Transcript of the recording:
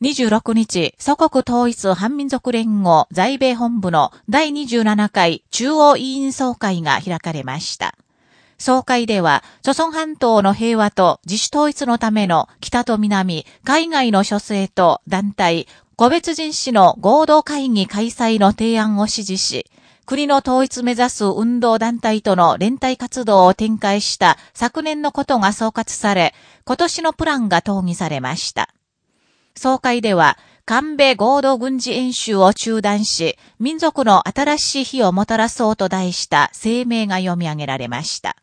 26日、祖国統一反民族連合在米本部の第27回中央委員総会が開かれました。総会では、諸村半島の平和と自主統一のための北と南、海外の諸政と団体、個別人士の合同会議開催の提案を支持し、国の統一目指す運動団体との連帯活動を展開した昨年のことが総括され、今年のプランが討議されました。総会では、韓米合同軍事演習を中断し、民族の新しい日をもたらそうと題した声明が読み上げられました。